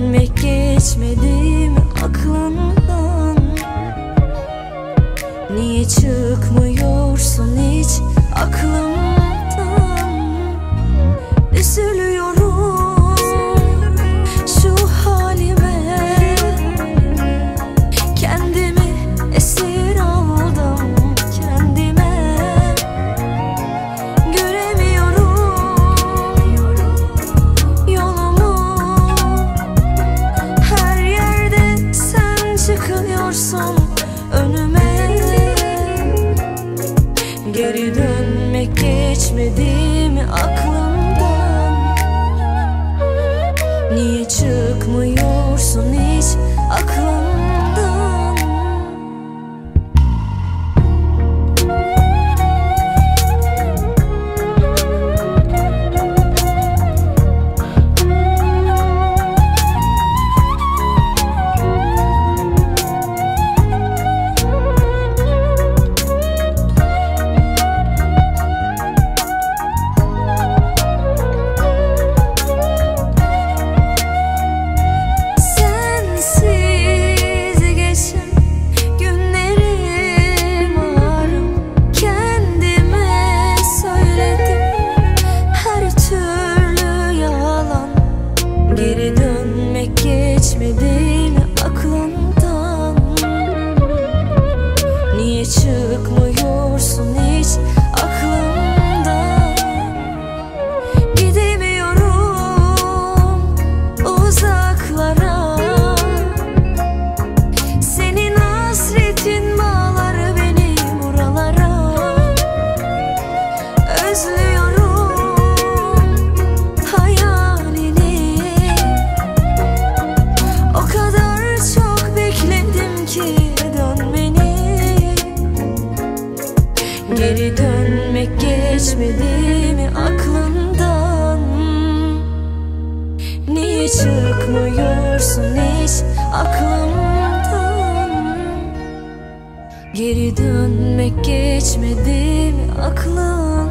Dönmek geçmedi mi aklından? Niye çıkmadın? me Geri dönmek geçmedi mi aklından? Niye çıkmıyorsun hiç aklımdan? Geri dönmek geçmedi mi aklından